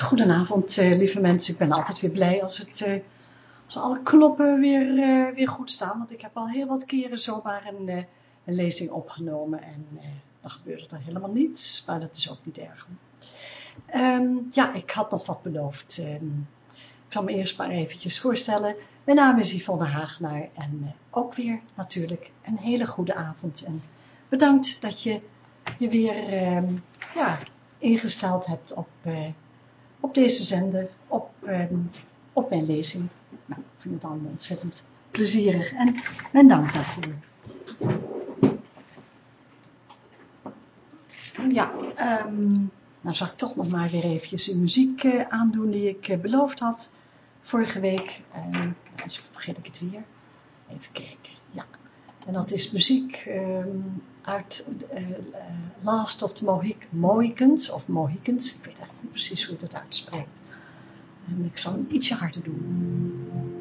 Goedenavond, uh, lieve mensen. Ik ben altijd weer blij als, het, uh, als alle kloppen weer, uh, weer goed staan. Want ik heb al heel wat keren zomaar een, een lezing opgenomen. En dan gebeurde er helemaal niets. Maar dat is ook niet erg. Um, ja, ik had nog wat beloofd. Um, ik zal me eerst maar eventjes voorstellen. Mijn naam is Yvonne Hagenaar. En ook weer natuurlijk een hele goede avond. En bedankt dat je je weer um, ja, ingesteld hebt op op deze zender, op, eh, op mijn lezing. Nou, ik vind het allemaal ontzettend plezierig en mijn dank daarvoor. Ja, um, nou zal ik toch nog maar weer eventjes de muziek uh, aandoen die ik uh, beloofd had vorige week. En anders vergeet ik het weer. Even kijken, ja. En dat is muziek uit uh, Last of the Mohicans, of Mohicans, ik weet eigenlijk niet precies hoe je dat uitspreekt. En ik zal hem ietsje harder doen.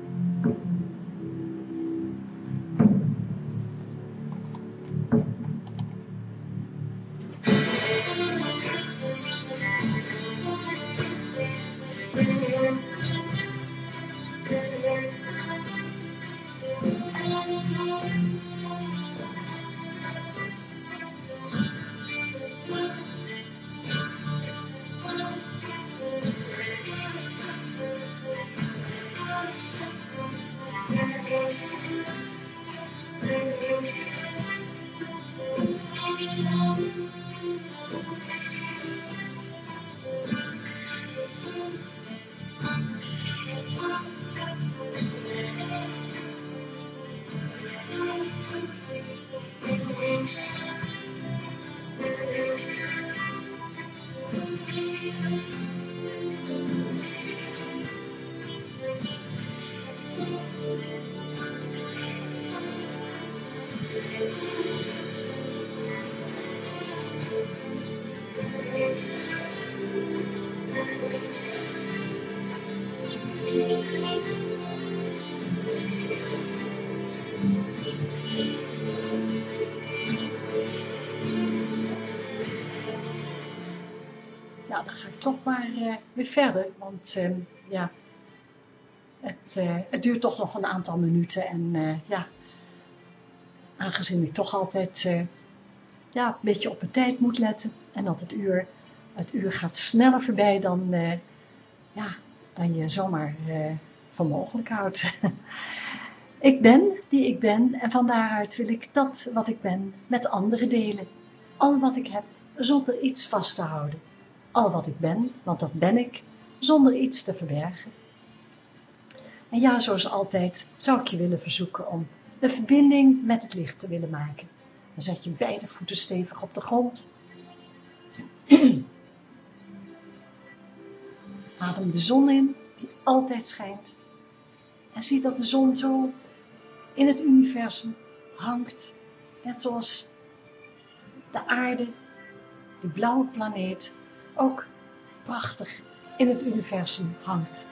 Toch maar uh, weer verder. Want uh, ja, het, uh, het, duurt toch nog een aantal minuten. En eh, ja, aangezien ik toch altijd ja, een beetje op mijn tijd moet letten. En dat het uur, het uur gaat sneller voorbij dan, ja, dan je zomaar voor mogelijk houdt. ik ben die ik ben en van daaruit wil ik dat wat ik ben met anderen delen. Al wat ik heb, zonder iets vast te houden al wat ik ben, want dat ben ik, zonder iets te verbergen. En ja, zoals altijd zou ik je willen verzoeken om de verbinding met het licht te willen maken. Dan zet je beide voeten stevig op de grond. Adem de zon in, die altijd schijnt. En zie dat de zon zo in het universum hangt. Net zoals de aarde, de blauwe planeet, ook prachtig in het universum hangt.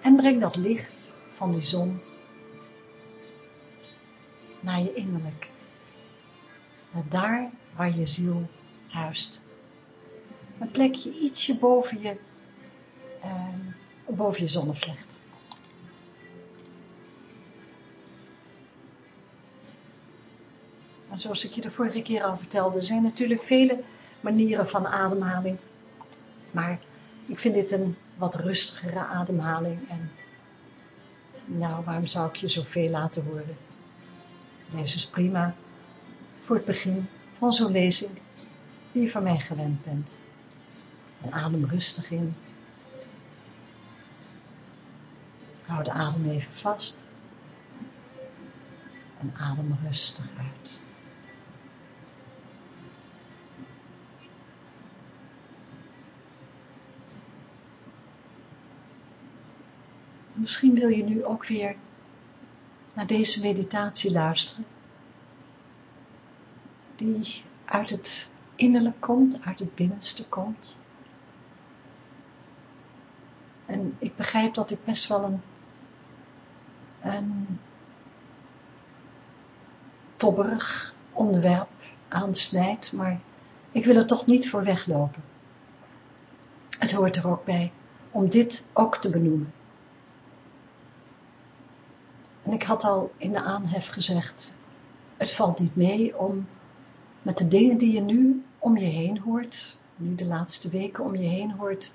En breng dat licht van die zon naar je innerlijk. Naar daar waar je ziel huist. Een plekje ietsje boven je, eh, boven je zonnevlecht. En zoals ik je de vorige keer al vertelde, zijn natuurlijk vele manieren van ademhaling. Maar ik vind dit een wat rustigere ademhaling. En nou, waarom zou ik je zoveel laten horen? Deze is prima voor het begin van zo'n lezing die je van mij gewend bent. En adem rustig in. Hou de adem even vast. En adem rustig uit. Misschien wil je nu ook weer naar deze meditatie luisteren. Die uit het innerlijk komt, uit het binnenste komt. En ik begrijp dat ik best wel een, een tobberig onderwerp aansnijd, maar ik wil er toch niet voor weglopen. Het Het hoort er ook bij om dit ook te benoemen. En ik had al in de aanhef gezegd, het valt niet mee om met de dingen die je nu om je heen hoort, nu de laatste weken om je heen hoort,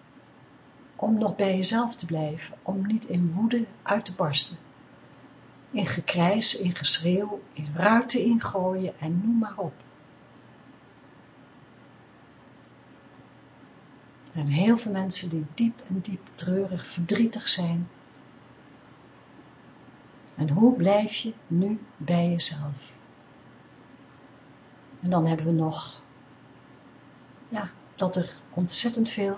om nog bij jezelf te blijven, om niet in woede uit te barsten. In gekrijs, in geschreeuw, in ruiten ingooien en noem maar op. Er zijn heel veel mensen die diep en diep treurig, verdrietig zijn. En hoe blijf je nu bij jezelf? En dan hebben we nog, ja, dat er ontzettend veel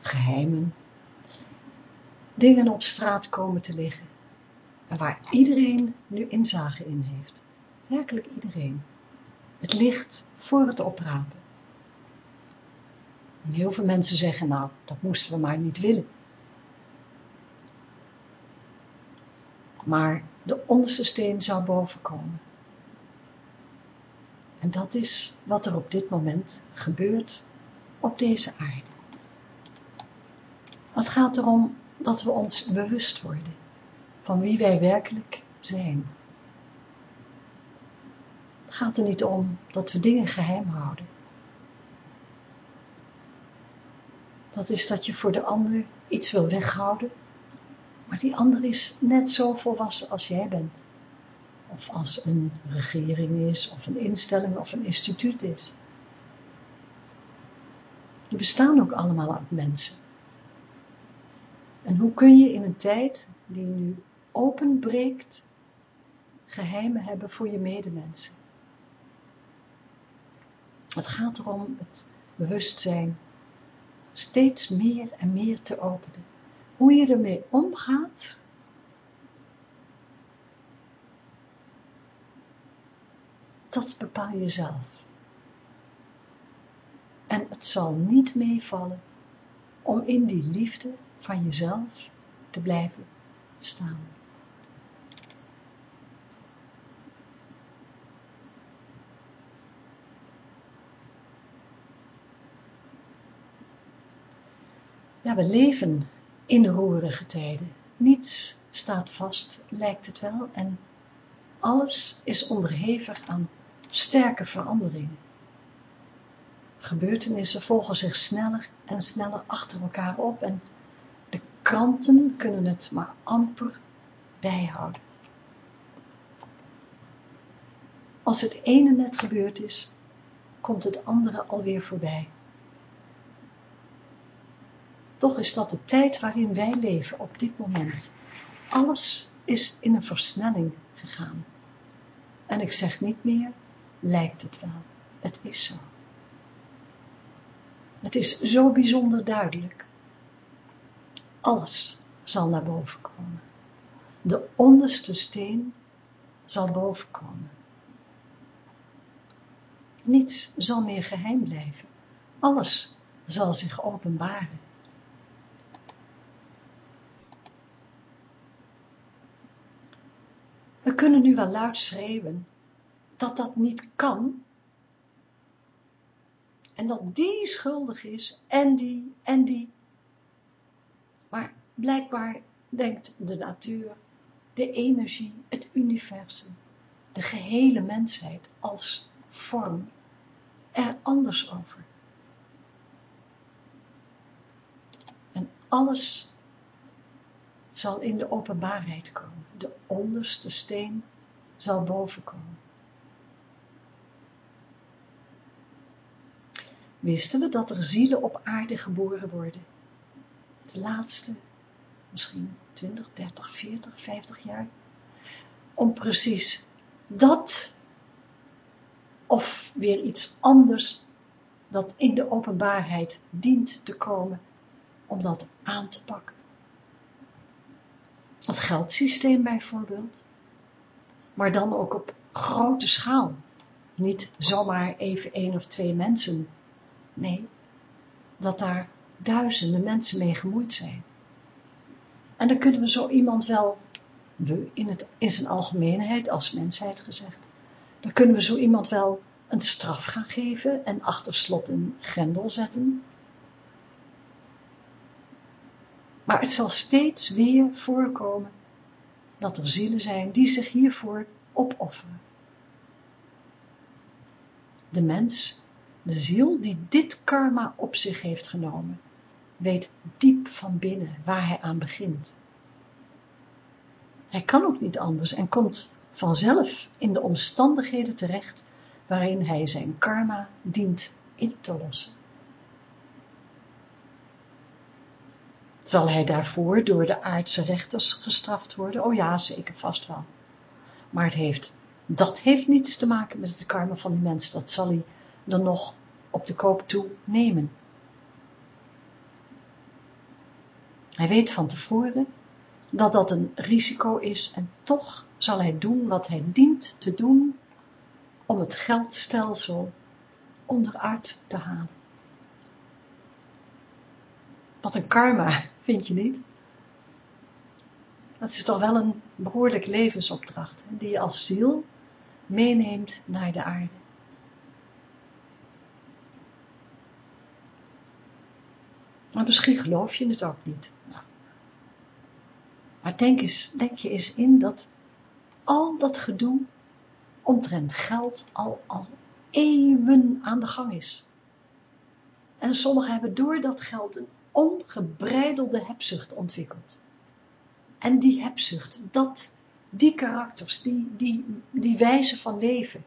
geheimen, dingen op straat komen te liggen. En waar iedereen nu inzage in heeft. Werkelijk iedereen. Het ligt voor het oprapen. En heel veel mensen zeggen, nou, dat moesten we maar niet willen. Maar de onderste steen zou bovenkomen. En dat is wat er op dit moment gebeurt op deze aarde. Het gaat erom dat we ons bewust worden van wie wij werkelijk zijn. Het gaat er niet om dat we dingen geheim houden. Dat is dat je voor de ander iets wil weghouden, maar die ander is net zo volwassen als jij bent. Of als een regering is, of een instelling, of een instituut is. Die bestaan ook allemaal uit mensen. En hoe kun je in een tijd die nu openbreekt, geheimen hebben voor je medemensen? Het gaat erom het bewustzijn steeds meer en meer te openen. Hoe je ermee omgaat, dat bepaal je zelf. En het zal niet meevallen om in die liefde van jezelf te blijven staan. Ja, we leven in roerige tijden. Niets staat vast, lijkt het wel, en alles is onderhevig aan sterke veranderingen. Gebeurtenissen volgen zich sneller en sneller achter elkaar op en de kranten kunnen het maar amper bijhouden. Als het ene net gebeurd is, komt het andere alweer voorbij. Toch is dat de tijd waarin wij leven op dit moment. Alles is in een versnelling gegaan. En ik zeg niet meer, lijkt het wel. Het is zo. Het is zo bijzonder duidelijk. Alles zal naar boven komen. De onderste steen zal boven komen. Niets zal meer geheim blijven. Alles zal zich openbaren. We kunnen nu wel luid schreeuwen dat dat niet kan. En dat die schuldig is en die en die. Maar blijkbaar denkt de natuur, de energie, het universum, de gehele mensheid als vorm er anders over. En alles zal in de openbaarheid komen. De onderste steen zal bovenkomen. Wisten we dat er zielen op aarde geboren worden? De laatste, misschien 20, 30, 40, 50 jaar. Om precies dat of weer iets anders dat in de openbaarheid dient te komen, om dat aan te pakken. Het geldsysteem bijvoorbeeld. Maar dan ook op grote schaal. Niet zomaar even één of twee mensen. Nee, dat daar duizenden mensen mee gemoeid zijn. En dan kunnen we zo iemand wel, we in, het, in zijn algemeenheid als mensheid gezegd, dan kunnen we zo iemand wel een straf gaan geven en achter slot en grendel zetten. Maar het zal steeds weer voorkomen dat er zielen zijn die zich hiervoor opofferen. De mens, de ziel die dit karma op zich heeft genomen, weet diep van binnen waar hij aan begint. Hij kan ook niet anders en komt vanzelf in de omstandigheden terecht waarin hij zijn karma dient in te lossen. Zal hij daarvoor door de aardse rechters gestraft worden? Oh ja, zeker vast wel. Maar het heeft, dat heeft niets te maken met het karma van die mens. Dat zal hij dan nog op de koop toe nemen. Hij weet van tevoren dat dat een risico is en toch zal hij doen wat hij dient te doen om het geldstelsel onderuit te halen. Wat een karma, vind je niet? Dat is toch wel een behoorlijk levensopdracht, die je als ziel meeneemt naar de aarde. Maar misschien geloof je het ook niet. Maar denk, eens, je eens in dat al dat gedoe omtrent geld al, al eeuwen aan de gang is. En sommigen hebben door dat geld een ongebreidelde hebzucht ontwikkeld. En die hebzucht, dat, die karakters, die, die, die wijze van leven,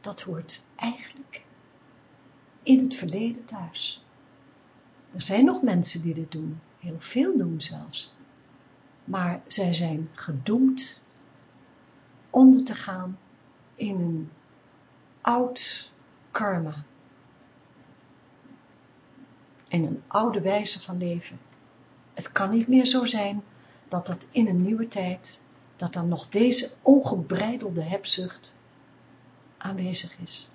dat hoort eigenlijk in het verleden thuis. Er zijn nog mensen die dit doen, heel veel doen zelfs. Maar zij zijn gedoemd onder te gaan in een oud karma. In een oude wijze van leven. Het kan niet meer zo zijn dat dat in een nieuwe tijd, dat dan nog deze ongebreidelde hebzucht aanwezig is.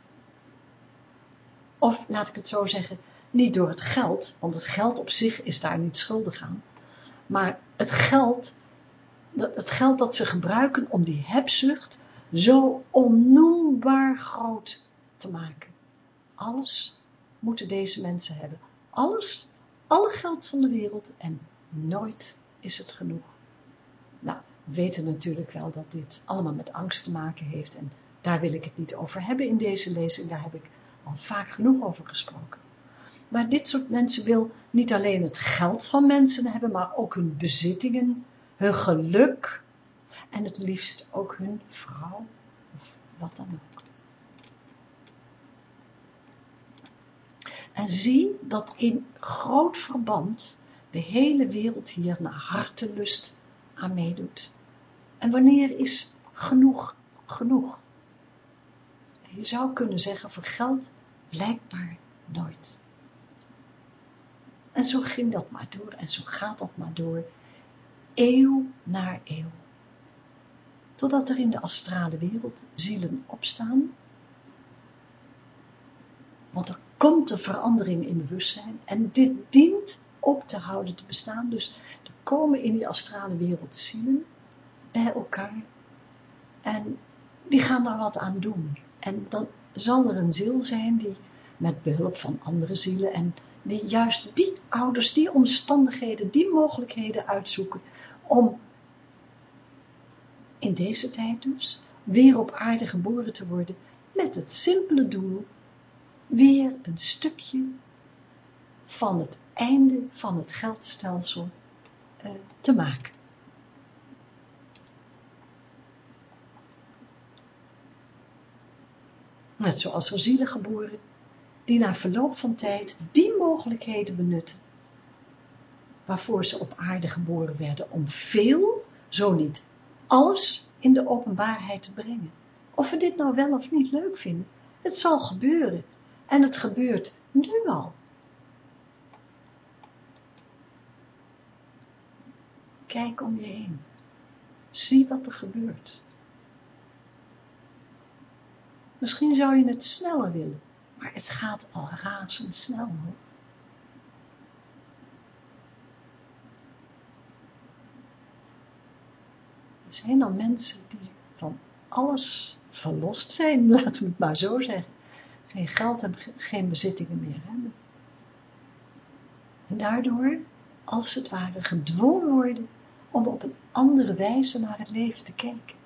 Of, laat ik het zo zeggen, niet door het geld, want het geld op zich is daar niet schuldig aan, maar het geld, het geld dat ze gebruiken om die hebzucht zo onnoembaar groot te maken. Alles moeten deze mensen hebben. Alles, alle geld van de wereld en nooit is het genoeg. Nou, we weten natuurlijk wel dat dit allemaal met angst te maken heeft en daar wil ik het niet over hebben in deze lezing, daar heb ik al vaak genoeg over gesproken. Maar dit soort mensen wil niet alleen het geld van mensen hebben, maar ook hun bezittingen, hun geluk en het liefst ook hun vrouw of wat dan ook. En zie dat in groot verband de hele wereld hier naar hartelust aan meedoet. En wanneer is genoeg genoeg? Je zou kunnen zeggen voor geld blijkbaar nooit. En zo ging dat maar door en zo gaat dat maar door, eeuw na eeuw. Totdat er in de astrale wereld zielen opstaan, want er komt een verandering in bewustzijn en dit dient op te houden te bestaan. Dus er komen in die astrale wereld zielen bij elkaar en die gaan daar wat aan doen. En dan zal er een ziel zijn die met behulp van andere zielen en die juist die ouders, die omstandigheden, die mogelijkheden uitzoeken om in deze tijd dus weer op aarde geboren te worden met het simpele doel weer een stukje van het einde van het geldstelsel uh, te maken. Net zoals er zielen geboren die na verloop van tijd die mogelijkheden benutten, waarvoor ze op aarde geboren werden, om veel, zo niet alles, in de openbaarheid te brengen. Of we dit nou wel of niet leuk vinden, het zal gebeuren. En het gebeurt nu al. Kijk om je heen. Zie wat er gebeurt. Misschien zou je het sneller willen. Maar het gaat al razendsnel hoor. Er zijn al mensen die van alles verlost zijn, laten we het maar zo zeggen. Geen geld hebben, geen bezittingen meer hebben. En daardoor als het ware gedwongen worden om op een andere wijze naar het leven te kijken.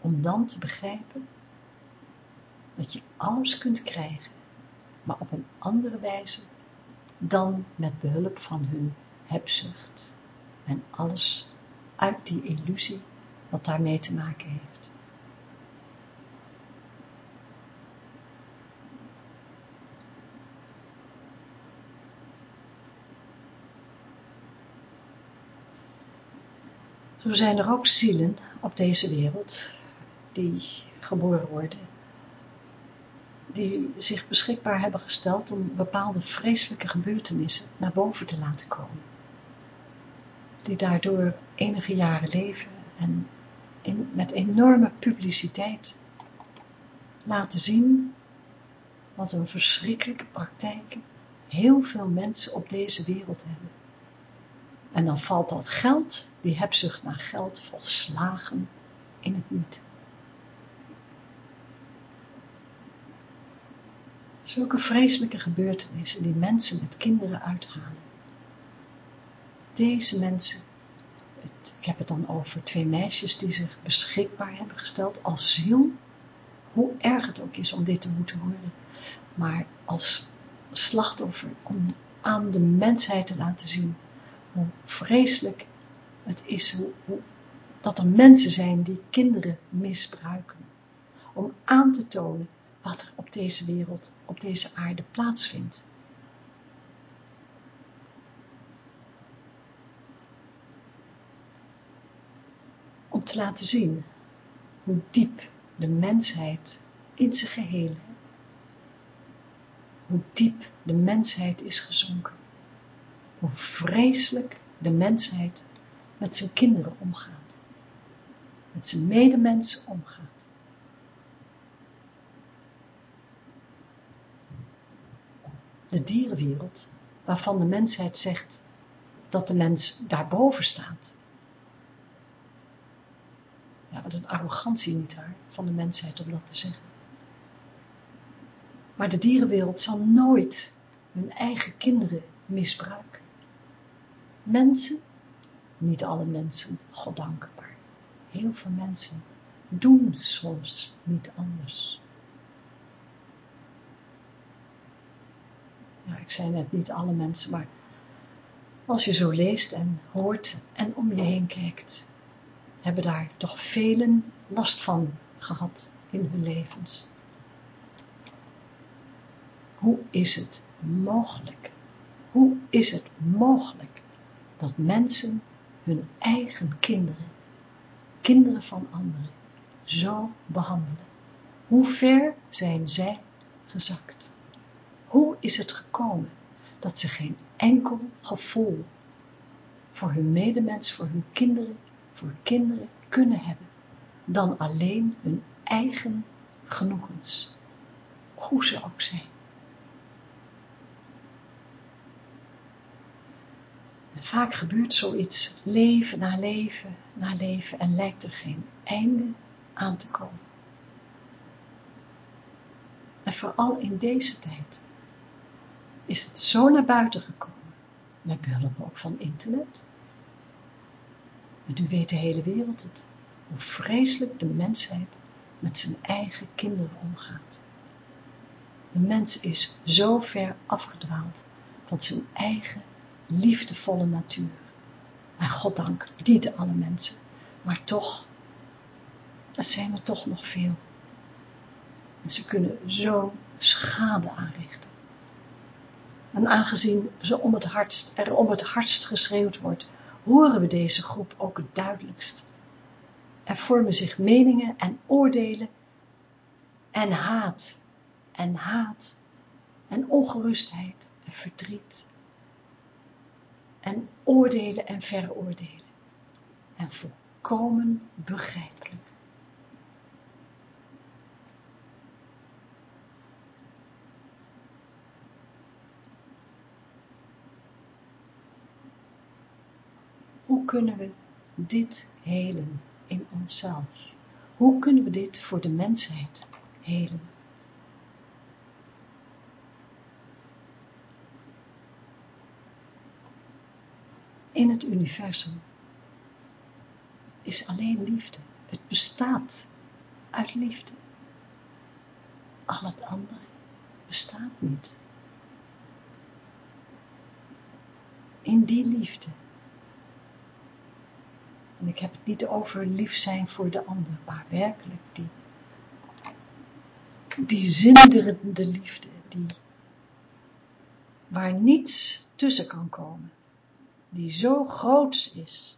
Om dan te begrijpen dat je alles kunt krijgen, maar op een andere wijze dan met behulp van hun hebzucht en alles uit die illusie wat daarmee te maken heeft. Zo zijn er ook zielen op deze wereld die geboren worden, die zich beschikbaar hebben gesteld om bepaalde vreselijke gebeurtenissen naar boven te laten komen. Die daardoor enige jaren leven en in, met enorme publiciteit laten zien wat een verschrikkelijke praktijken heel veel mensen op deze wereld hebben. En dan valt dat geld, die hebzucht naar geld, volslagen in het niet. Zulke vreselijke gebeurtenissen die mensen met kinderen uithalen. Deze mensen, ik heb het dan over twee meisjes die zich beschikbaar hebben gesteld als ziel, hoe erg het ook is om dit te moeten horen, maar als slachtoffer om aan de mensheid te laten zien hoe vreselijk het is, hoe, dat er mensen zijn die kinderen misbruiken. Om aan te tonen wat er op deze wereld, op deze aarde plaatsvindt. Laten zien hoe diep de mensheid in zijn geheel, hoe diep de mensheid is gezonken hoe vreselijk de mensheid met zijn kinderen omgaat, met zijn medemensen omgaat. De dierenwereld, waarvan de mensheid zegt dat de mens daarboven staat. Wat een arrogantie niet waar, van de mensheid om dat te zeggen. Maar de dierenwereld zal nooit hun eigen kinderen misbruiken. Mensen, niet alle mensen, goddankbaar. Heel veel mensen doen soms niet anders. Ja, ik zei net niet alle mensen, maar als je zo leest en hoort en om je heen kijkt, hebben daar toch velen last van gehad in hun levens. Hoe is het mogelijk? Hoe is het mogelijk dat mensen hun eigen kinderen, kinderen van anderen, zo behandelen. Hoe ver zijn zij gezakt? Hoe is het gekomen dat ze geen enkel gevoel voor hun medemens, voor hun kinderen, voor kinderen kunnen hebben, dan alleen hun eigen genoegens, hoe ze ook zijn. vaak gebeurt zoiets, leven na leven na leven en lijkt er geen einde aan te komen. En vooral in deze tijd is het zo naar buiten gekomen, met behulp ook van internet. En nu weet de hele wereld het, hoe vreselijk de mensheid met zijn eigen kinderen omgaat. De mens is zo ver afgedwaald van zijn eigen liefdevolle natuur. Maar goddank, niet alle mensen, maar toch, het zijn er toch nog veel. En ze kunnen zo schade aanrichten. En aangezien ze om het hardst, er om het hardst geschreeuwd wordt, horen we deze groep ook het duidelijkst. Er vormen zich meningen en oordelen en haat en haat en ongerustheid en verdriet en oordelen en veroordelen. En volkomen begrijpelijk. Kunnen we dit helen in onszelf? Hoe kunnen we dit voor de mensheid helen. In het universum is alleen liefde. Het bestaat uit liefde. Al het andere bestaat niet. In die liefde. En ik heb het niet over lief zijn voor de ander, maar werkelijk die, die zinderende liefde, die, waar niets tussen kan komen, die zo groot is,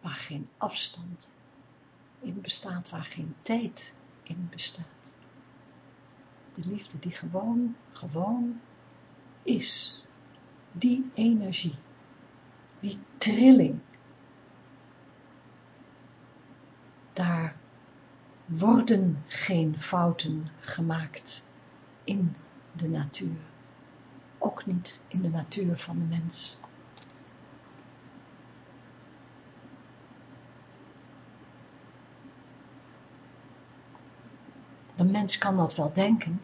waar geen afstand in bestaat, waar geen tijd in bestaat. De liefde die gewoon, gewoon is. Die energie, die trilling. Daar worden geen fouten gemaakt in de natuur. Ook niet in de natuur van de mens. De mens kan dat wel denken,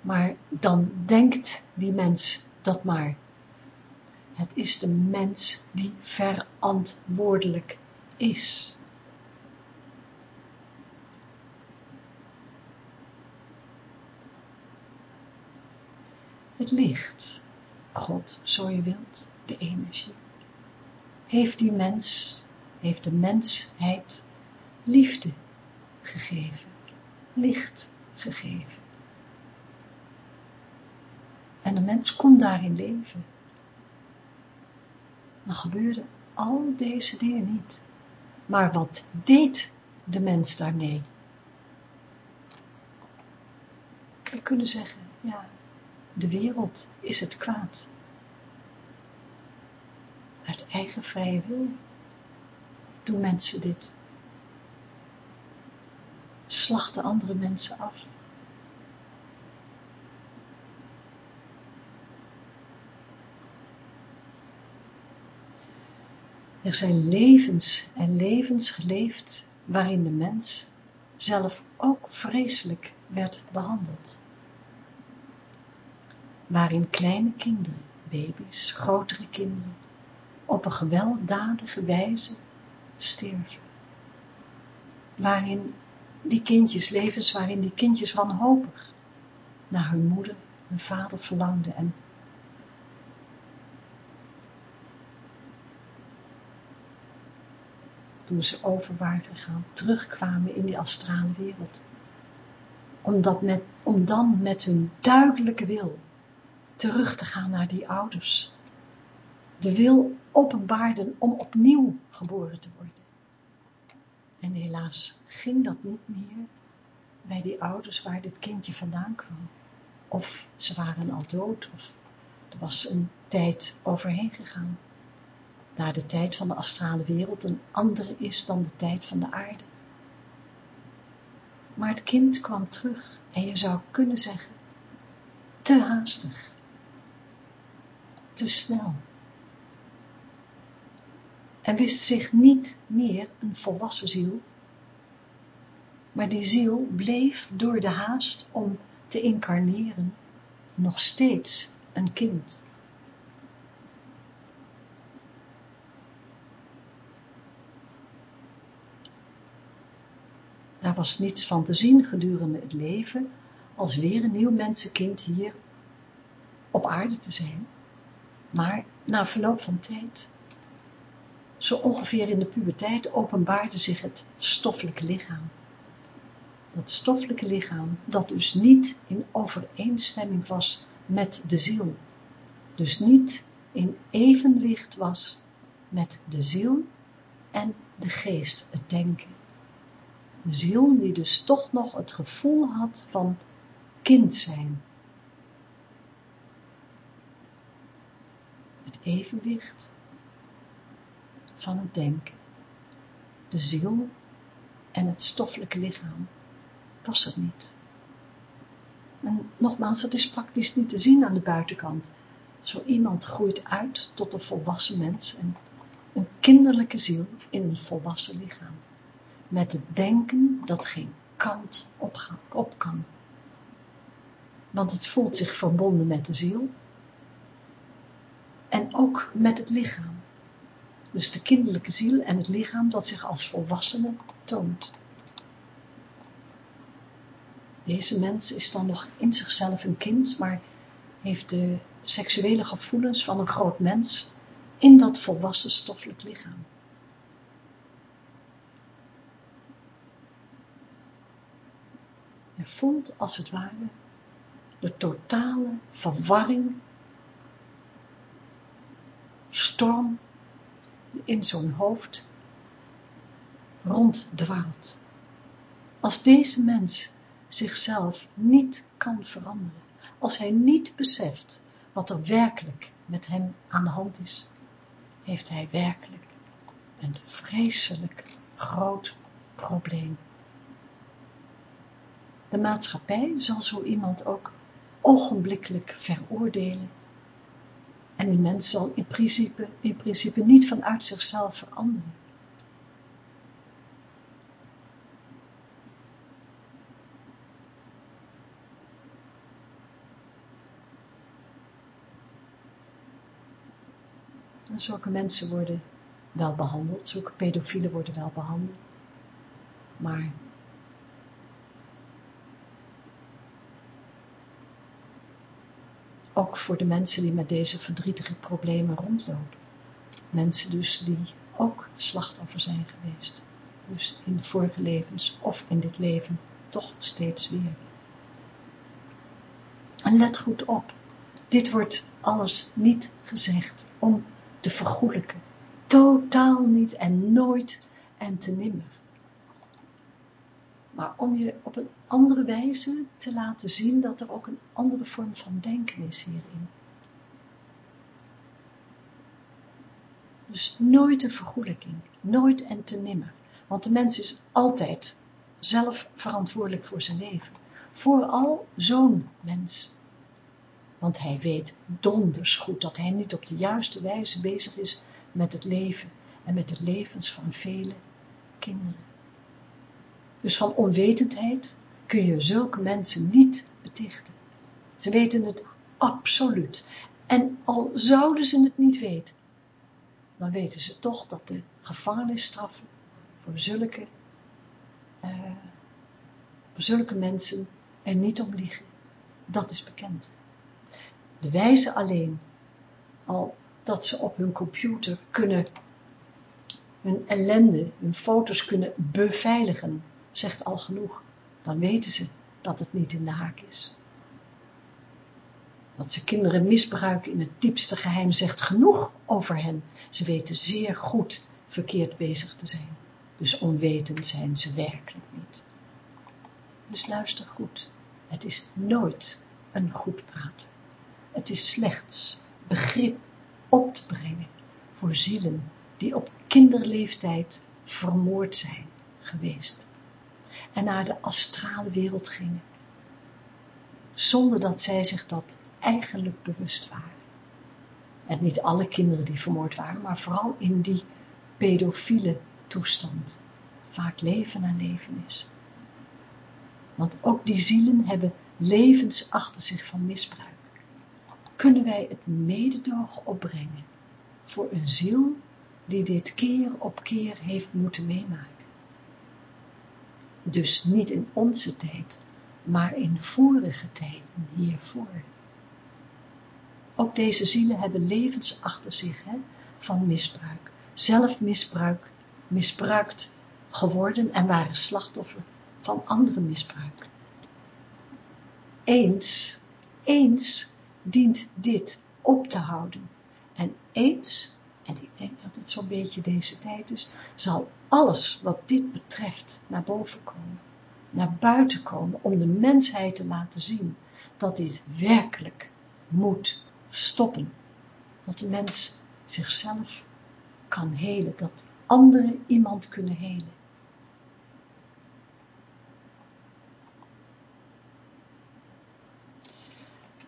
maar dan denkt die mens dat maar. Het is de mens die verantwoordelijk is. Het licht, God, zo je wilt, de energie, heeft die mens, heeft de mensheid liefde gegeven licht gegeven. En de mens kon daarin leven. Dan gebeurden al deze dingen niet. Maar wat deed de mens daarmee? We kunnen zeggen, ja, de wereld is het kwaad. Uit eigen vrije wil doen mensen dit slachten andere mensen af. Er zijn levens en levens geleefd waarin de mens zelf ook vreselijk werd behandeld. Waarin kleine kinderen, baby's, grotere kinderen, op een gewelddadige wijze sterven. Waarin die kindjes, levens waarin die kindjes wanhopig naar hun moeder, hun vader verlangden en toen ze over waren gegaan, terugkwamen in die astrale wereld. Omdat met, om dan met hun duidelijke wil terug te gaan naar die ouders. De wil openbaarden om opnieuw geboren te worden. En helaas ging dat niet meer bij die ouders waar dit kindje vandaan kwam. Of ze waren al dood, of er was een tijd overheen gegaan. Daar de tijd van de astrale wereld een andere is dan de tijd van de aarde. Maar het kind kwam terug en je zou kunnen zeggen, te haastig, te snel en wist zich niet meer een volwassen ziel, maar die ziel bleef door de haast om te incarneren nog steeds een kind. Was niets van te zien gedurende het leven, als weer een nieuw mensenkind hier op aarde te zijn. Maar na verloop van tijd zo ongeveer in de puberteit openbaarde zich het stoffelijke lichaam. Dat stoffelijke lichaam dat dus niet in overeenstemming was met de ziel. Dus niet in evenwicht was met de ziel en de geest, het denken. Ziel die dus toch nog het gevoel had van kind zijn. Het evenwicht van het denken. De ziel en het stoffelijke lichaam was er niet. En nogmaals, dat is praktisch niet te zien aan de buitenkant. Zo iemand groeit uit tot een volwassen mens en een kinderlijke ziel in een volwassen lichaam. Met het denken dat geen kant op, op kan. Want het voelt zich verbonden met de ziel en ook met het lichaam. Dus de kinderlijke ziel en het lichaam dat zich als volwassene toont. Deze mens is dan nog in zichzelf een kind, maar heeft de seksuele gevoelens van een groot mens in dat volwassen stoffelijk lichaam. Je voelt als het ware de totale verwarring, storm in zo'n hoofd ronddwaalt. Als deze mens zichzelf niet kan veranderen, als hij niet beseft wat er werkelijk met hem aan de hand is, heeft hij werkelijk een vreselijk groot probleem. De maatschappij zal zo iemand ook ogenblikkelijk veroordelen. En die mens zal in principe, in principe niet vanuit zichzelf veranderen. En zulke mensen worden wel behandeld, zulke pedofielen worden wel behandeld. Maar ook voor de mensen die met deze verdrietige problemen rondlopen. Mensen dus die ook slachtoffer zijn geweest. Dus in vorige levens of in dit leven toch steeds weer. En let goed op, dit wordt alles niet gezegd om te vergoelijken. Totaal niet en nooit en te nimmer. Maar om je op een andere wijze te laten zien dat er ook een andere vorm van denken is hierin. Dus nooit een vergoelijking, nooit en te nimmer. Want de mens is altijd zelf verantwoordelijk voor zijn leven. Vooral zo'n mens. Want hij weet donders goed dat hij niet op de juiste wijze bezig is met het leven en met het levens van vele kinderen. Dus van onwetendheid kun je zulke mensen niet betichten. Ze weten het absoluut. En al zouden ze het niet weten, dan weten ze toch dat de gevangenisstraffen voor zulke, uh, voor zulke mensen er niet om liggen. Dat is bekend. De wijze alleen, al dat ze op hun computer kunnen hun ellende, hun foto's kunnen beveiligen, zegt al genoeg. Dan weten ze dat het niet in de haak is. Dat ze kinderen misbruiken in het diepste geheim zegt genoeg over hen. Ze weten zeer goed verkeerd bezig te zijn. Dus onwetend zijn ze werkelijk niet. Dus luister goed. Het is nooit een goed praat. Het is slechts begrip op te brengen voor zielen die op kinderleeftijd vermoord zijn geweest en naar de astrale wereld gingen, zonder dat zij zich dat eigenlijk bewust waren. En niet alle kinderen die vermoord waren, maar vooral in die pedofiele toestand, vaak leven na leven is. Want ook die zielen hebben levens achter zich van misbruik. Kunnen wij het mededogen opbrengen voor een ziel die dit keer op keer heeft moeten meemaken? Dus niet in onze tijd, maar in vorige tijden hiervoor. Ook deze zielen hebben levens achter zich hè, van misbruik. Zelf misbruik, misbruikt geworden en waren slachtoffer van andere misbruik. Eens, eens dient dit op te houden. En eens en ik denk dat het zo'n beetje deze tijd is, zal alles wat dit betreft naar boven komen, naar buiten komen, om de mensheid te laten zien dat dit werkelijk moet stoppen. Dat de mens zichzelf kan helen, dat anderen iemand kunnen helen.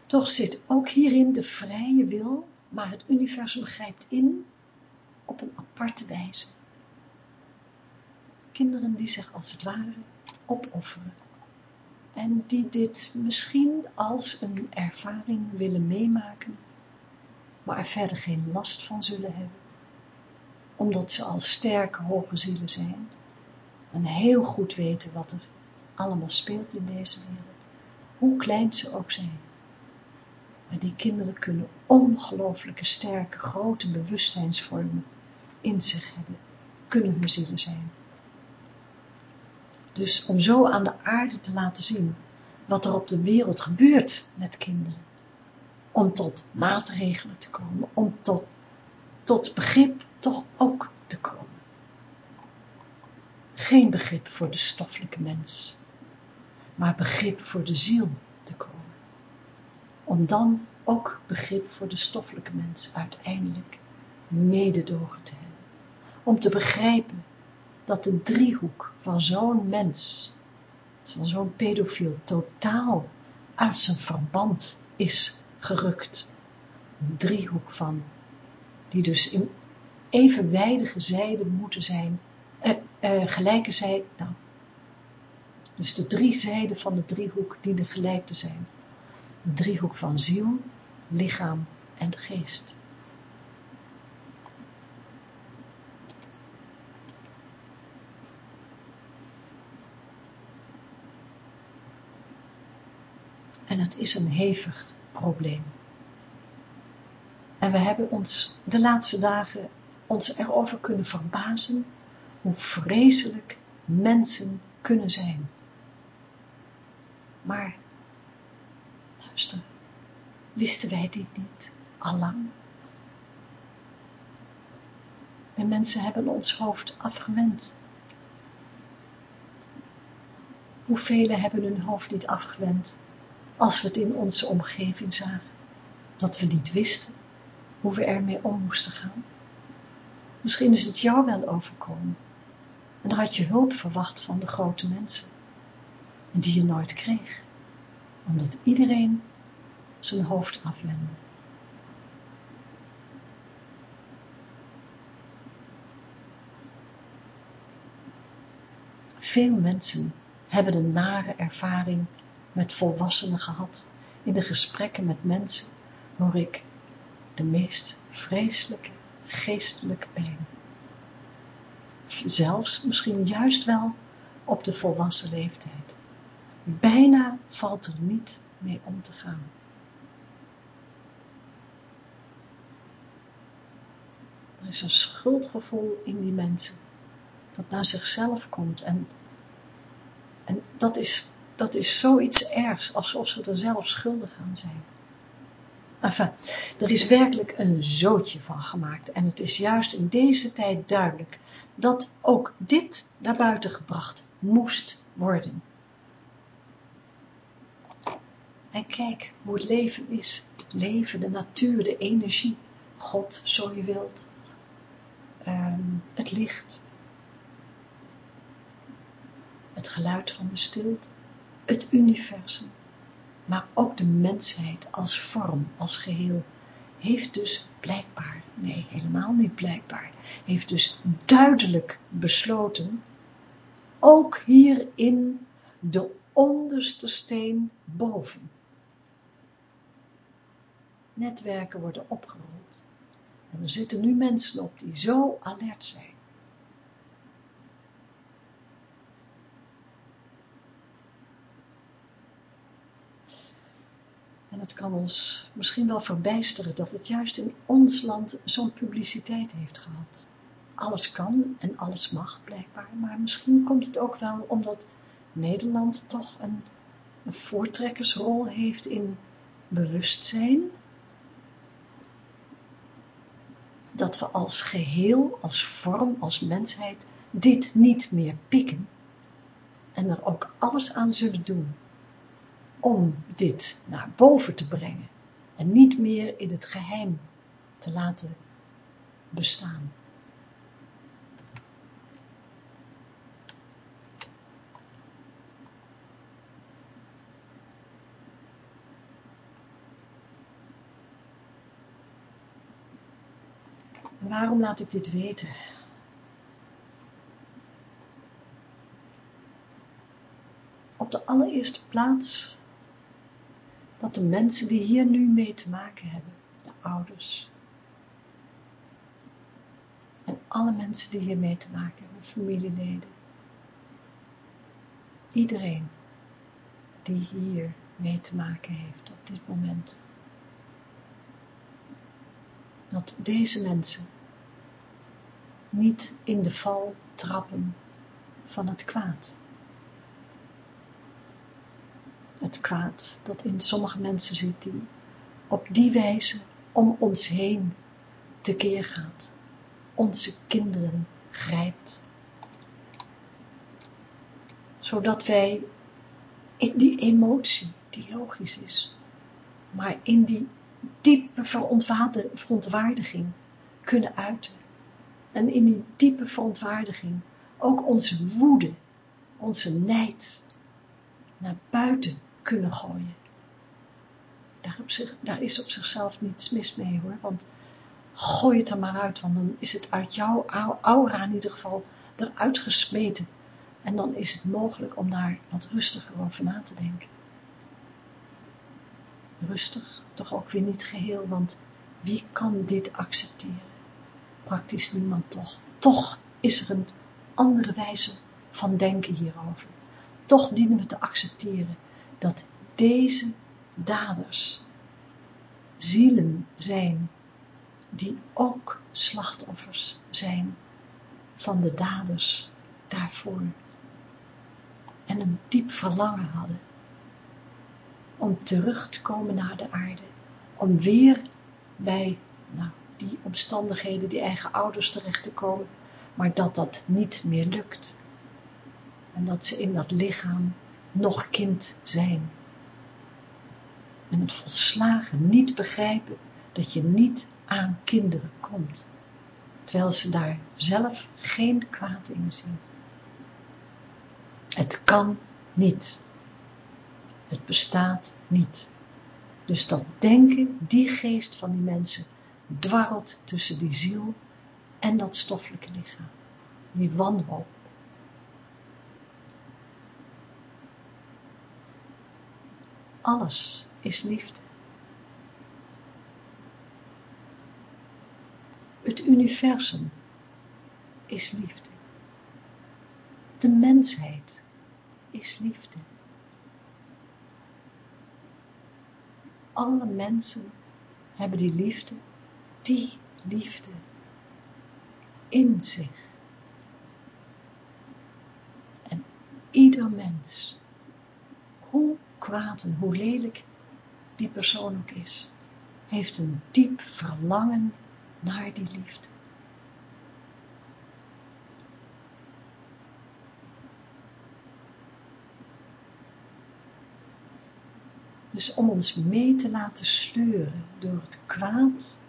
Toch zit ook hierin de vrije wil, maar het universum grijpt in op een aparte wijze. kinderen die zich als het ware opofferen. En die dit misschien als een ervaring willen meemaken, maar er verder geen last van zullen hebben. Omdat ze al sterke hoge zielen zijn en heel goed weten wat er allemaal speelt in deze wereld. Hoe klein ze ook zijn. Maar die kinderen kunnen ongelooflijke sterke grote bewustzijnsvormen in zich hebben. Kunnen hun zielen zijn. Dus om zo aan de aarde te laten zien wat er op de wereld gebeurt met kinderen. Om tot maatregelen te komen, om tot, tot begrip toch ook te komen. Geen begrip voor de stoffelijke mens, maar begrip voor de ziel te komen. Om dan ook begrip voor de stoffelijke mens uiteindelijk mededogen te hebben. Om te begrijpen dat de driehoek van zo'n mens, van zo'n pedofiel, totaal uit zijn verband is gerukt. Een driehoek van, die dus in evenwijdige zijden moeten zijn, eh, eh, gelijke zijden, nou, dus de drie zijden van de driehoek dienen gelijk te zijn. Driehoek van ziel, lichaam en geest. En het is een hevig probleem. En we hebben ons de laatste dagen ons erover kunnen verbazen hoe vreselijk mensen kunnen zijn. Maar, wisten wij dit niet, allang? En mensen hebben ons hoofd afgewend. Hoeveel hebben hun hoofd niet afgewend als we het in onze omgeving zagen, dat we niet wisten hoe we ermee om moesten gaan. Misschien is het jou wel overkomen en had je hulp verwacht van de grote mensen en die je nooit kreeg, omdat iedereen zijn hoofd afwendde. Veel mensen hebben een nare ervaring met volwassenen gehad. In de gesprekken met mensen hoor ik de meest vreselijke geestelijke pijn. Zelfs misschien juist wel op de volwassen leeftijd. Bijna valt er niet mee om te gaan. Er is een schuldgevoel in die mensen dat naar zichzelf komt en, en dat is dat is zoiets ergs, alsof ze er zelf schuldig aan zijn. Enfin, er is werkelijk een zootje van gemaakt en het is juist in deze tijd duidelijk dat ook dit naar buiten gebracht moest worden. En kijk hoe het leven is, het leven, de natuur, de energie, God, zo je wilt, um, het licht, het geluid van de stilte, het universum, maar ook de mensheid als vorm, als geheel, heeft dus blijkbaar, nee helemaal niet blijkbaar, heeft dus duidelijk besloten, ook hierin de onderste steen boven. Netwerken worden opgerold en er zitten nu mensen op die zo alert zijn En het kan ons misschien wel verbijsteren dat het juist in ons land zo'n publiciteit heeft gehad. Alles kan en alles mag blijkbaar, maar misschien komt het ook wel omdat Nederland toch een, een voortrekkersrol heeft in bewustzijn. Dat we als geheel, als vorm, als mensheid dit niet meer pikken en er ook alles aan zullen doen om dit naar boven te brengen en niet meer in het geheim te laten bestaan. Waarom laat ik dit weten? de allereerste plaats dat de mensen die hier nu mee te maken hebben, de ouders, en alle mensen die hier mee te maken hebben, familieleden, iedereen die hier mee te maken heeft op dit moment, dat deze mensen niet in de val trappen van het kwaad. Het kwaad dat in sommige mensen zit, die op die wijze om ons heen tekeer gaat, onze kinderen grijpt. Zodat wij in die emotie, die logisch is, maar in die diepe verontwaardiging kunnen uiten. En in die diepe verontwaardiging ook onze woede, onze nijd naar buiten kunnen gooien. Daar, zich, daar is op zichzelf niets mis mee hoor, want gooi het er maar uit, want dan is het uit jouw aura in ieder geval eruit gesmeten. En dan is het mogelijk om daar wat rustiger over na te denken. Rustig, toch ook weer niet geheel, want wie kan dit accepteren? Praktisch niemand toch. Toch is er een andere wijze van denken hierover. Toch dienen we te accepteren dat deze daders zielen zijn die ook slachtoffers zijn van de daders daarvoor en een diep verlangen hadden om terug te komen naar de aarde, om weer bij nou, die omstandigheden, die eigen ouders terecht te komen, maar dat dat niet meer lukt. En dat ze in dat lichaam nog kind zijn. En het volslagen niet begrijpen dat je niet aan kinderen komt, terwijl ze daar zelf geen kwaad in zien. Het kan niet. Het bestaat niet. Dus dat denken, die geest van die mensen, dwarrelt tussen die ziel en dat stoffelijke lichaam. Die wanhoop. Alles is liefde. Het universum is liefde. De mensheid is liefde. Alle mensen hebben die liefde, die liefde in zich. En ieder mens, hoe kwaad en hoe lelijk die persoon ook is, heeft een diep verlangen naar die liefde. Dus om ons mee te laten sleuren door het kwaad,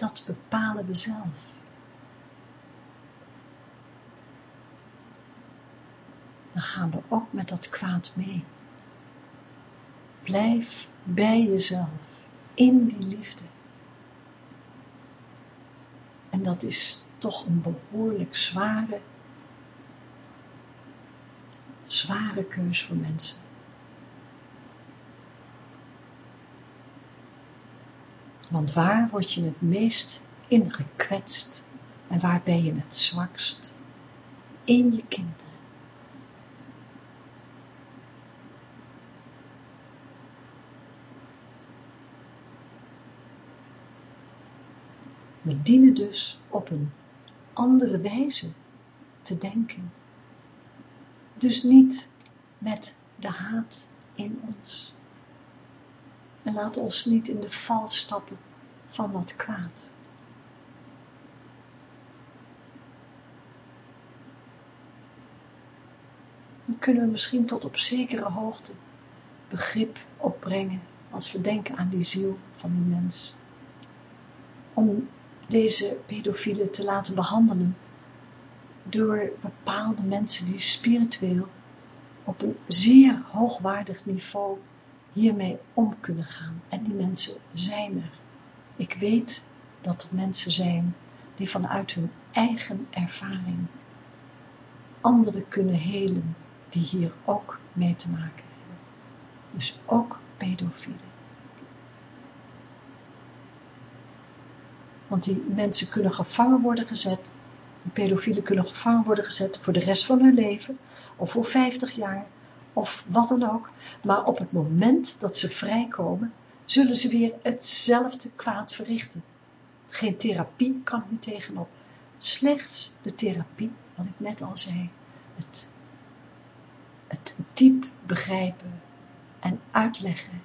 dat bepalen we zelf. Dan gaan we ook met dat kwaad mee. Blijf bij jezelf, in die liefde. En dat is toch een behoorlijk zware zware keus voor mensen. Want waar word je het meest ingekwetst en waar ben je het zwakst? In je kinderen. We dienen dus op een andere wijze te denken dus niet met de haat in ons. En laat ons niet in de val stappen van wat kwaad. Dan kunnen we misschien tot op zekere hoogte begrip opbrengen als we denken aan die ziel van die mens. Om deze pedofielen te laten behandelen door bepaalde mensen die spiritueel op een zeer hoogwaardig niveau hiermee om kunnen gaan. En die mensen zijn er. Ik weet dat er mensen zijn die vanuit hun eigen ervaring anderen kunnen helen die hier ook mee te maken hebben. Dus ook pedofielen. Want die mensen kunnen gevangen worden gezet, die pedofielen kunnen gevangen worden gezet voor de rest van hun leven, of voor 50 jaar, of wat dan ook. Maar op het moment dat ze vrijkomen, zullen ze weer hetzelfde kwaad verrichten. Geen therapie kan hier tegenop. Slechts de therapie, wat ik net al zei, het, het diep begrijpen en uitleggen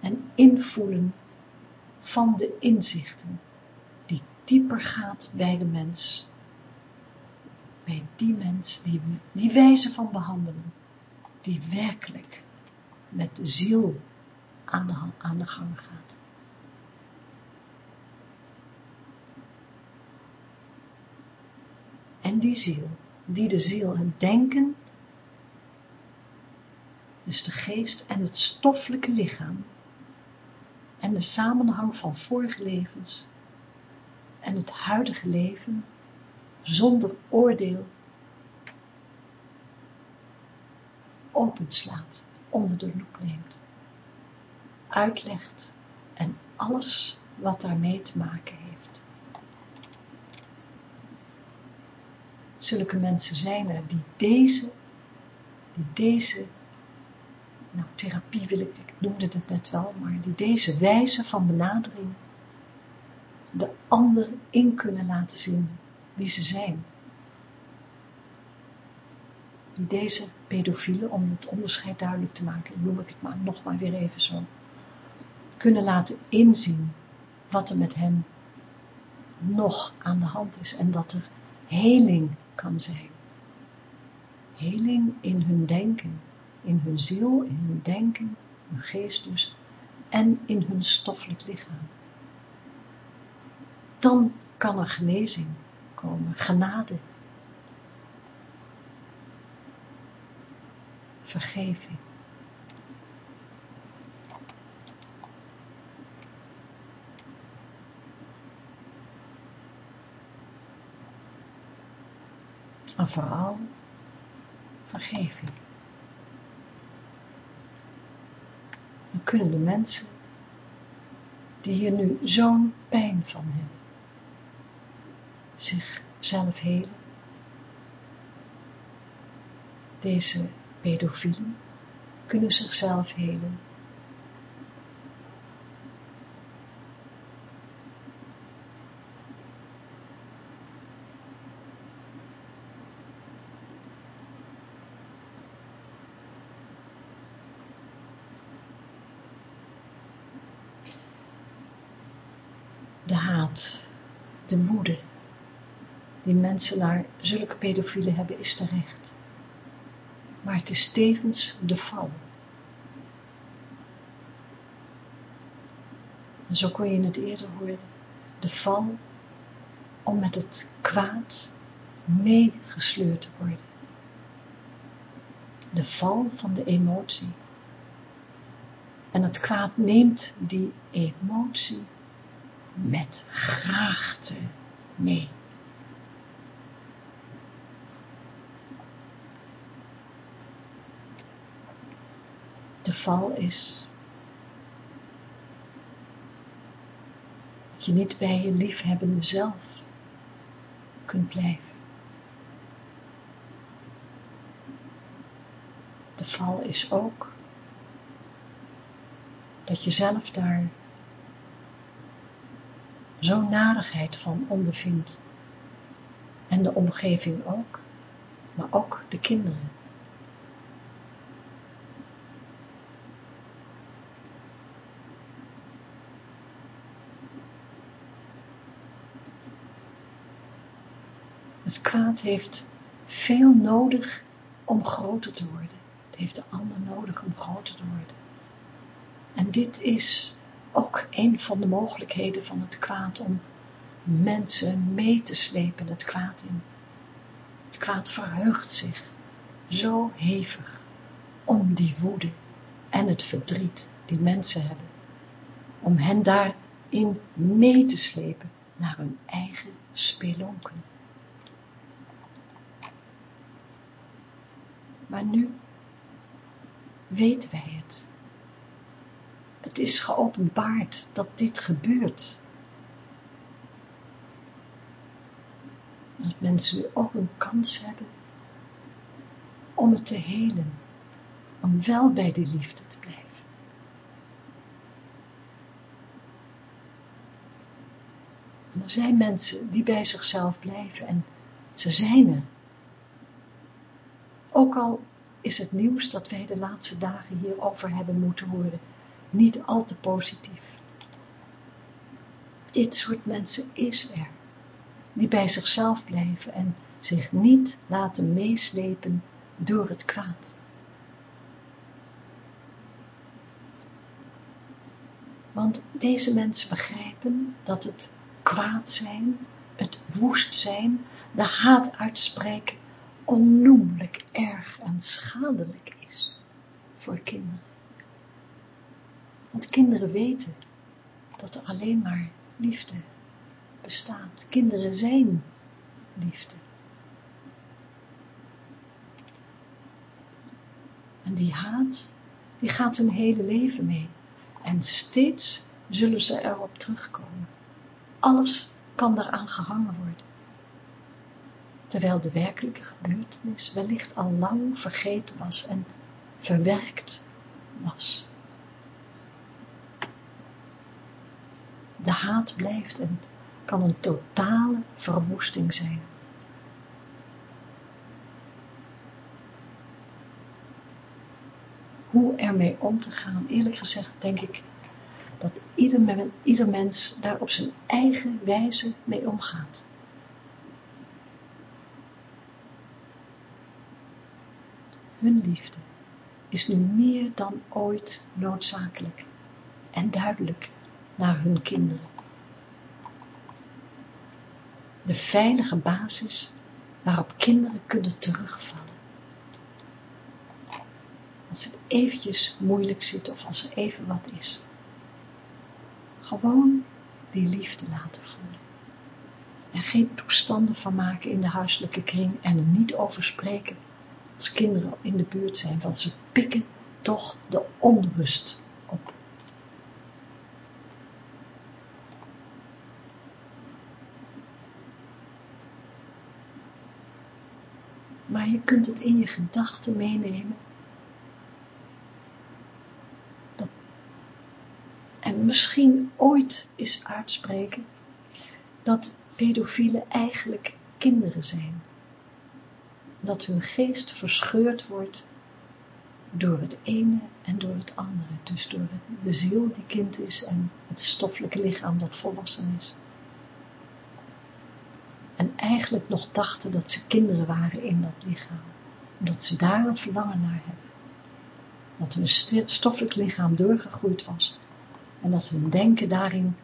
en invoelen van de inzichten die dieper gaat bij de mens. Bij die mens, die, die wijze van behandelen, die werkelijk met de ziel aan de, aan de gang gaat. En die ziel, die de ziel het denken, dus de geest en het stoffelijke lichaam, en de samenhang van vorige levens en het huidige leven, zonder oordeel, openslaat, onder de loep neemt, uitlegt en alles wat daarmee te maken heeft. zulke mensen zijn er die deze, die deze, nou therapie wil ik, ik noemde het net wel, maar die deze wijze van benadering de ander in kunnen laten zien wie ze zijn. Deze pedofielen, om het onderscheid duidelijk te maken, noem ik het maar nog maar weer even zo, kunnen laten inzien wat er met hen nog aan de hand is en dat er heling kan zijn. Heling in hun denken, in hun ziel, in hun denken, hun geest dus, en in hun stoffelijk lichaam. Dan kan er genezing komen, genade, vergeving. maar vooral vergeving. Dan kunnen de mensen die hier nu zo'n pijn van hebben, zichzelf helen. Deze pedofielen kunnen zichzelf helen de woede die mensen naar zulke pedofielen hebben is terecht. Maar het is tevens de val. En zo kon je het eerder horen, de val om met het kwaad meegesleurd te worden. De val van de emotie. En het kwaad neemt die emotie met graagte mee. De val is dat je niet bij je liefhebbende zelf kunt blijven. De val is ook dat je zelf daar zo'n narigheid van ondervindt. En de omgeving ook, maar ook de kinderen. Het kwaad heeft veel nodig om groter te worden. Het heeft de ander nodig om groter te worden. En dit is ook een van de mogelijkheden van het kwaad om mensen mee te slepen het kwaad in. Het kwaad verheugt zich zo hevig om die woede en het verdriet die mensen hebben, om hen daarin mee te slepen naar hun eigen spelonken. Maar nu weten wij het. Het is geopenbaard dat dit gebeurt. Dat mensen ook een kans hebben om het te helen, om wel bij die liefde te blijven. En er zijn mensen die bij zichzelf blijven en ze zijn er. Ook al is het nieuws dat wij de laatste dagen hierover hebben moeten horen niet al te positief. Dit soort mensen is er, die bij zichzelf blijven en zich niet laten meeslepen door het kwaad. Want deze mensen begrijpen dat het kwaad zijn, het woest zijn, de haat uitspreken, onnoemelijk erg en schadelijk is voor kinderen. Want kinderen weten dat er alleen maar liefde bestaat. Kinderen zijn liefde. En die haat, die gaat hun hele leven mee. En steeds zullen ze erop terugkomen. Alles kan daaraan gehangen worden. Terwijl de werkelijke gebeurtenis wellicht al lang vergeten was en verwerkt was. De haat blijft en kan een totale verwoesting zijn. Hoe ermee om te gaan, eerlijk gezegd denk ik dat ieder, ieder mens daar op zijn eigen wijze mee omgaat. Hun liefde is nu meer dan ooit noodzakelijk en duidelijk naar hun kinderen. De veilige basis waarop kinderen kunnen terugvallen. Als het eventjes moeilijk zit of als er even wat is. Gewoon die liefde laten voelen. En geen toestanden van maken in de huiselijke kring en er niet over spreken als kinderen in de buurt zijn, want ze pikken toch de onrust op. Maar je kunt het in je gedachten meenemen. Dat, en misschien ooit eens uitspreken dat pedofielen eigenlijk kinderen zijn. Dat hun geest verscheurd wordt door het ene en door het andere. Dus door de ziel die kind is en het stoffelijke lichaam dat volwassen is en eigenlijk nog dachten dat ze kinderen waren in dat lichaam. Omdat ze daar een verlangen naar hebben. Dat hun stoffelijk lichaam doorgegroeid was en dat hun denken daarin,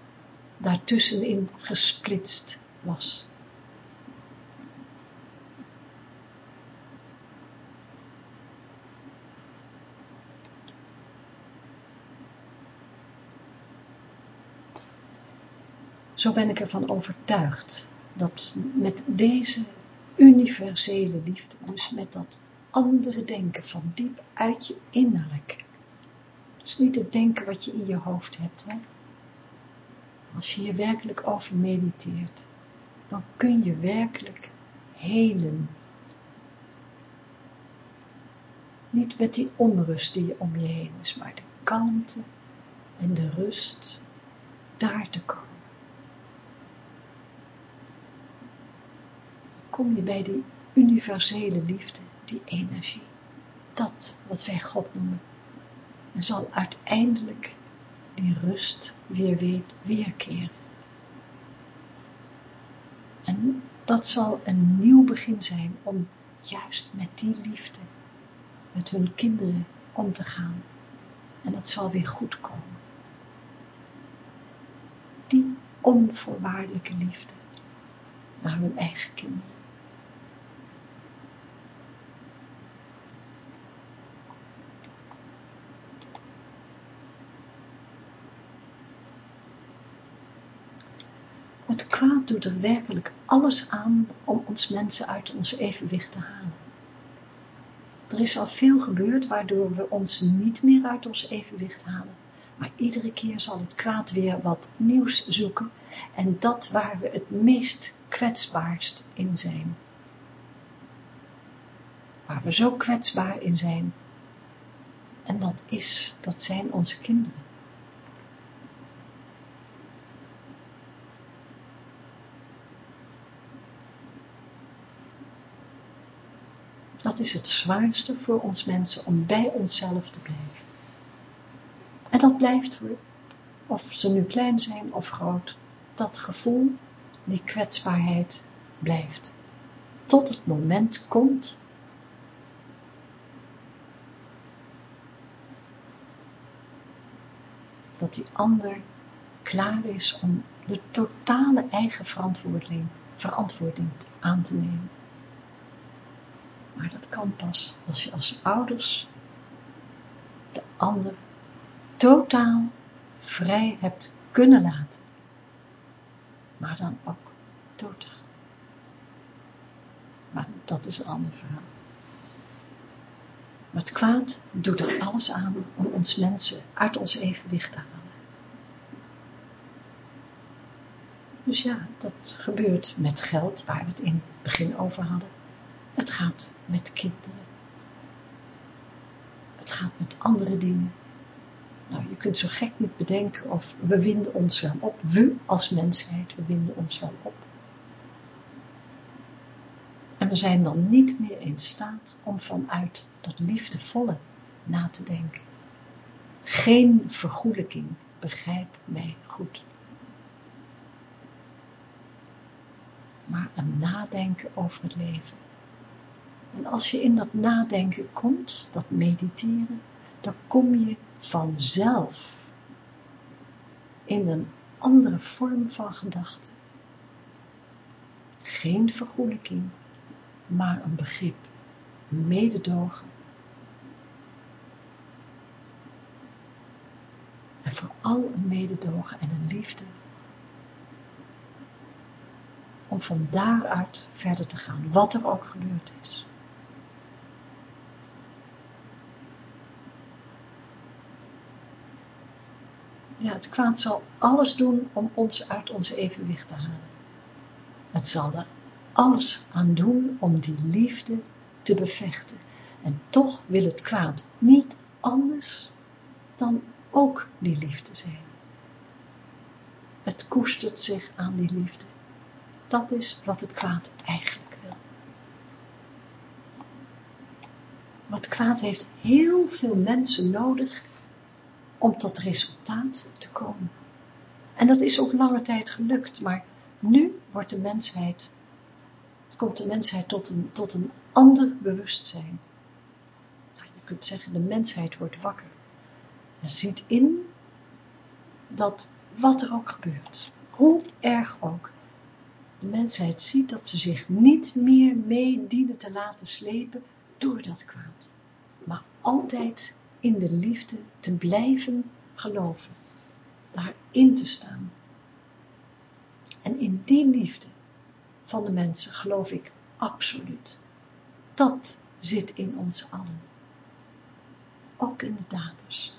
daartussenin gesplitst was. Zo ben ik ervan overtuigd dat met deze universele liefde, dus met dat andere denken van diep uit je innerlijk, dus niet het denken wat je in je hoofd hebt, hè? als je hier werkelijk over mediteert, dan kun je werkelijk helen. Niet met die onrust die om je heen is, maar de kalmte en de rust daar te komen. Kom je bij die universele liefde, die energie, dat wat wij God noemen, en zal uiteindelijk die rust weer, weer weerkeren. En dat zal een nieuw begin zijn om juist met die liefde, met hun kinderen om te gaan. En dat zal weer goed komen. Die onvoorwaardelijke liefde naar hun eigen kinderen. Het kwaad doet er werkelijk alles aan om ons mensen uit ons evenwicht te halen. Er is al veel gebeurd waardoor we ons niet meer uit ons evenwicht halen. Maar iedere keer zal het kwaad weer wat nieuws zoeken en dat waar we het meest kwetsbaarst in zijn. Waar we zo kwetsbaar in zijn. En dat is, dat zijn onze kinderen. Dat is het zwaarste voor ons mensen om bij onszelf te blijven. En dat blijft, of ze nu klein zijn of groot, dat gevoel, die kwetsbaarheid blijft. Tot het moment komt dat die ander klaar is om de totale eigen verantwoording, aan te nemen. Maar dat kan pas als je als ouders de ander totaal vrij hebt kunnen laten. Maar dan ook totaal. Maar dat is een ander verhaal. Maar het kwaad doet er alles aan om ons mensen uit ons evenwicht te halen. Dus ja, dat gebeurt met geld, waar we het in het begin over hadden. Het gaat met kinderen. Het gaat met andere dingen. Nou, je kunt zo gek niet bedenken of we winden ons wel op. We als mensheid, we winden ons wel op. En we zijn dan niet meer in staat om vanuit dat liefdevolle na te denken. Geen vergoelijking, begrijp mij goed. Maar een nadenken over het leven. En als je in dat nadenken komt, dat mediteren, dan kom je vanzelf in een andere vorm van gedachte. Geen vergoelijking, maar een begrip, mededogen. En vooral een mededogen en een liefde. Om van daaruit verder te gaan, wat er ook gebeurd is. Ja, het kwaad zal alles doen om ons uit ons evenwicht te halen. Het zal er alles aan doen om die liefde te bevechten. En toch wil het kwaad niet anders dan ook die liefde zijn. Het koestert zich aan die liefde. Dat is wat het kwaad eigenlijk wil. Wat kwaad heeft heel veel mensen nodig om tot resultaat te komen. En dat is ook lange tijd gelukt, maar nu wordt de mensheid, komt de mensheid tot een, tot een ander bewustzijn. Nou, je kunt zeggen, de mensheid wordt wakker. En ziet in dat wat er ook gebeurt, hoe erg ook, de mensheid ziet dat ze zich niet meer mee dienen te laten slepen door dat kwaad, maar altijd in de liefde te blijven geloven, daarin te staan. En in die liefde van de mensen geloof ik absoluut. Dat zit in ons allen. Ook in de daders.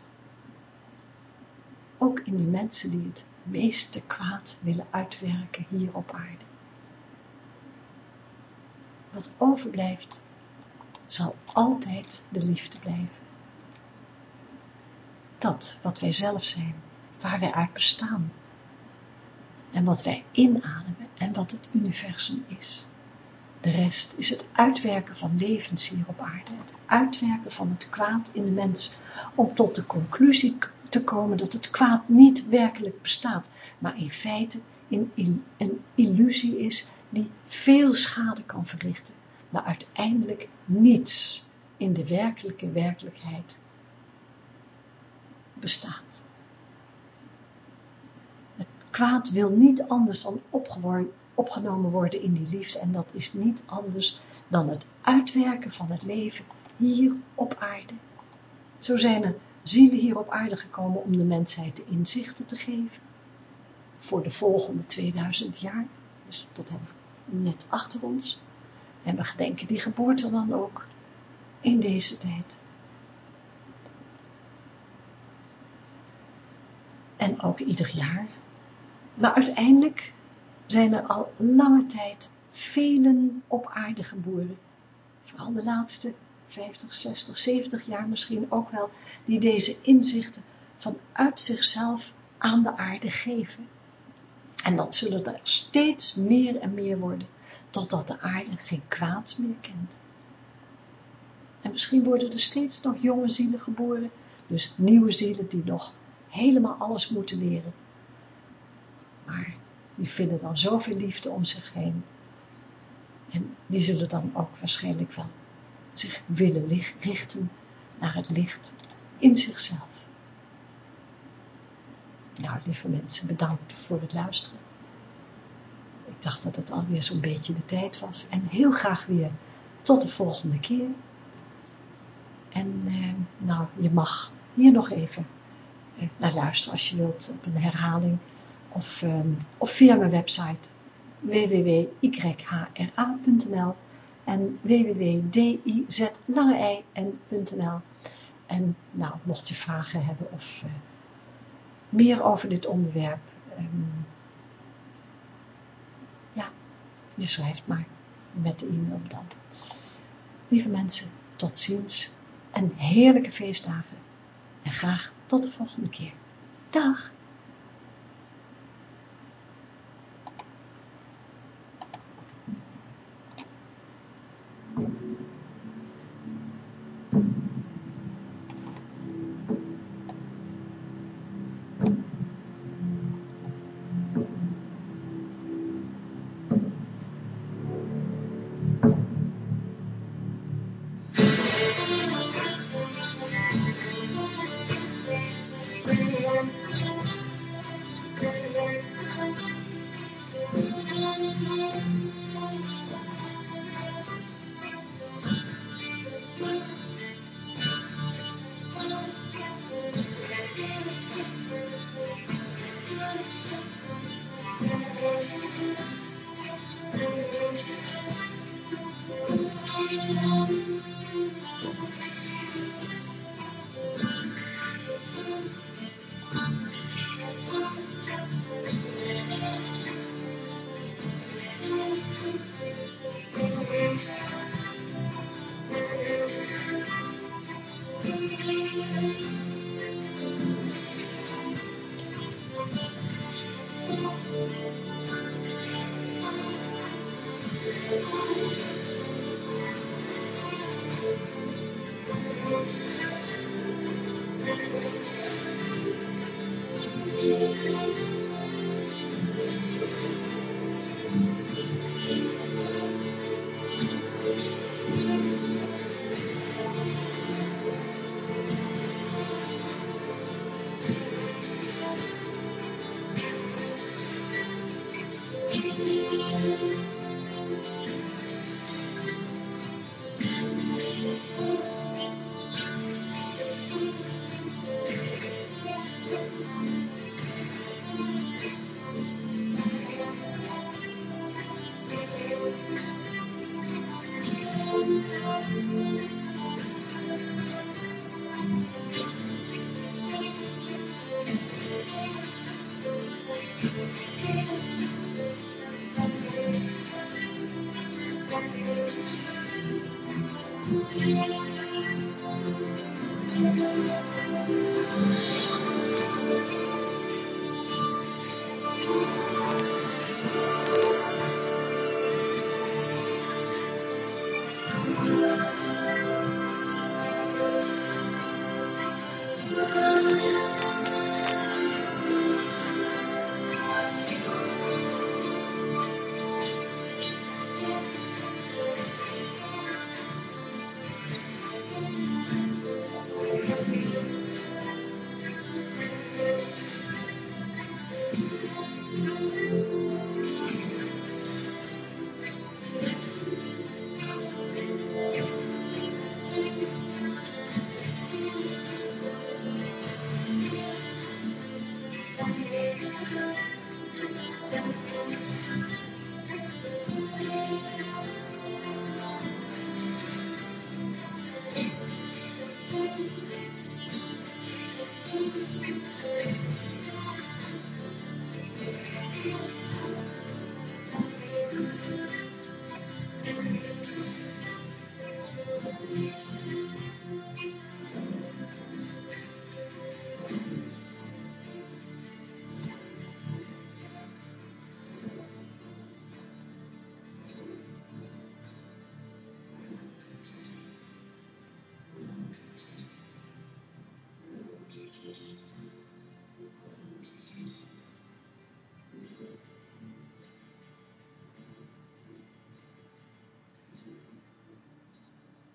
Ook in die mensen die het meeste kwaad willen uitwerken hier op aarde. Wat overblijft, zal altijd de liefde blijven dat wat wij zelf zijn, waar wij uit bestaan. En wat wij inademen en wat het universum is. De rest is het uitwerken van levens hier op aarde, het uitwerken van het kwaad in de mens, om tot de conclusie te komen dat het kwaad niet werkelijk bestaat, maar in feite een illusie is die veel schade kan verrichten, maar uiteindelijk niets in de werkelijke werkelijkheid bestaat. Het kwaad wil niet anders dan opgenomen worden in die liefde en dat is niet anders dan het uitwerken van het leven hier op aarde. Zo zijn er zielen hier op aarde gekomen om de mensheid de inzichten te geven voor de volgende 2000 jaar, dus dat hebben we net achter ons. En we gedenken die geboorte dan ook. in deze tijd. En ook ieder jaar. Maar uiteindelijk zijn er al lange tijd velen op aarde geboren. Vooral de laatste 50, 60, 70 jaar misschien ook wel, die deze inzichten vanuit zichzelf aan de aarde geven. En dat zullen er steeds meer en meer worden, totdat de aarde geen kwaad meer kent. En misschien worden er steeds nog jonge zielen geboren, dus nieuwe zielen die nog helemaal alles moeten leren. Maar die vinden dan zoveel liefde om zich heen. En die zullen dan ook waarschijnlijk wel zich willen richten naar het licht in zichzelf. Nou, lieve mensen, bedankt voor het luisteren. Ik dacht dat het alweer zo'n beetje de tijd was. En heel graag weer tot de volgende keer. En eh, nou, je mag hier nog even naar luisteren als je wilt op een herhaling. Of, eh, of via mijn website www.yhra.nl en www.dizlangeei.nl En nou, mocht je vragen hebben of uh, meer over dit onderwerp, um, ja, je schrijft maar met de e-mail dan. Lieve mensen, tot ziens en heerlijke feestdagen en graag tot de volgende keer. Dag!